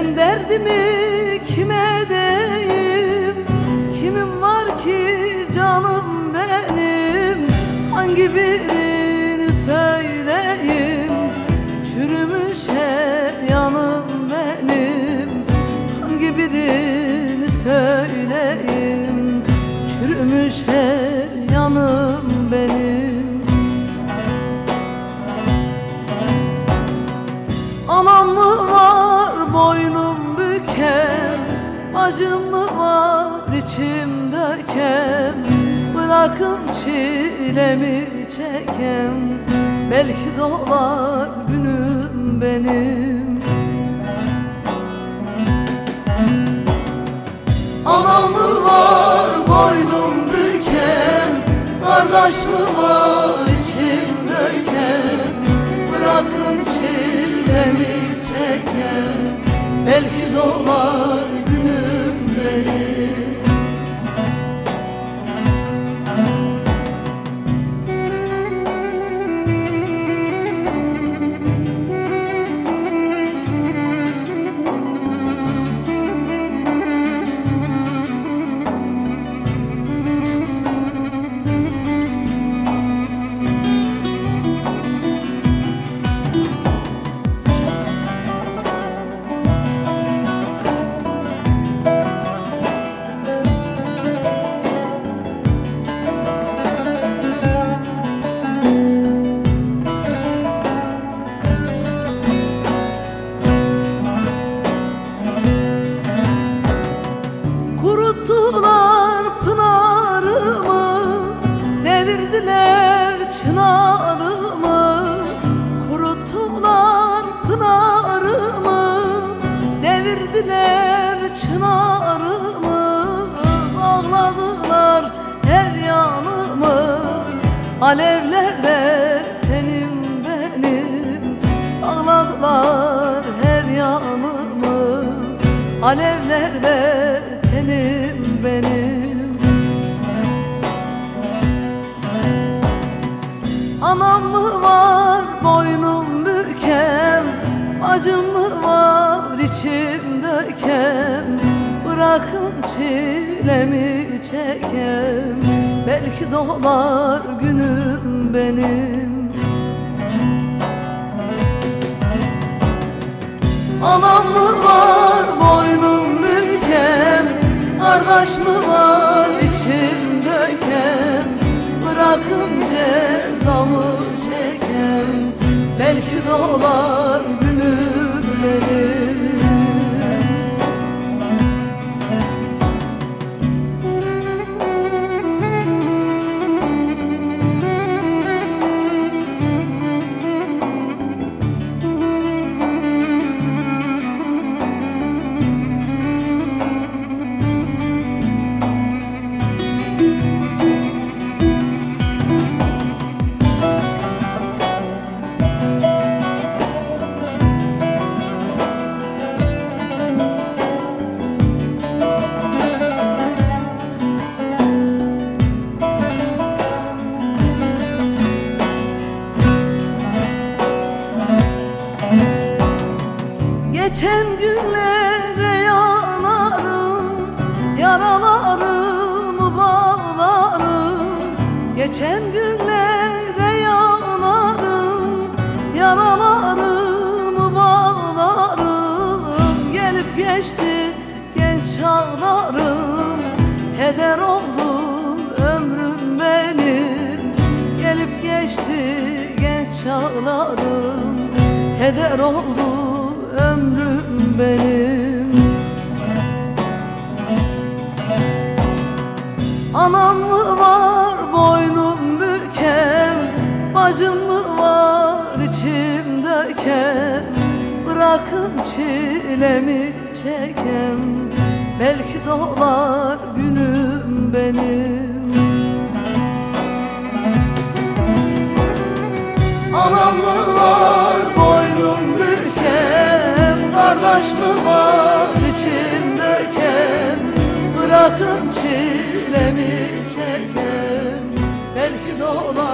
Ben derdimi kime deyim Kimim var ki canım benim? Hangi birini söyleyeyim? Çürümüş her yanım benim. Hangi birini söyleyeyim? Çürümüş her büken Acım mı var içim döken Bırakın çilemi çeken Belki dolar günüm benim. Anam mı var boynum büken Kardeş mi var Belki dolar günüm benim Kuruttular pınarımı Devirdiler çınarımı. Kuruttular pınarımı Devirdiler çınarımı. Ağladılar her yanımı Alevlerde tenim benim. Ağladılar her yanımı Alevlerde Anam mı var boynum büken? Acım mı var içim döken Bırakın çilemi çeken? Belki dolar günüm benim. Anam mı var Belki dolar Geçen günlere yanarım Yaralarımı bağlarım. Geçen günlere yanarım Yaralarımı bağlarım. Gelip geçti genç çağlarım Heder oldu ömrüm benim. Gelip geçti genç çağlarım Heder oldu ömrüm benim. Anam mı var boynum büken Bacım mı var içim döken Bırakın çilemi çeken? Belki dolar günüm benim. Anam mı var yakın çilemi çeker Belki dolar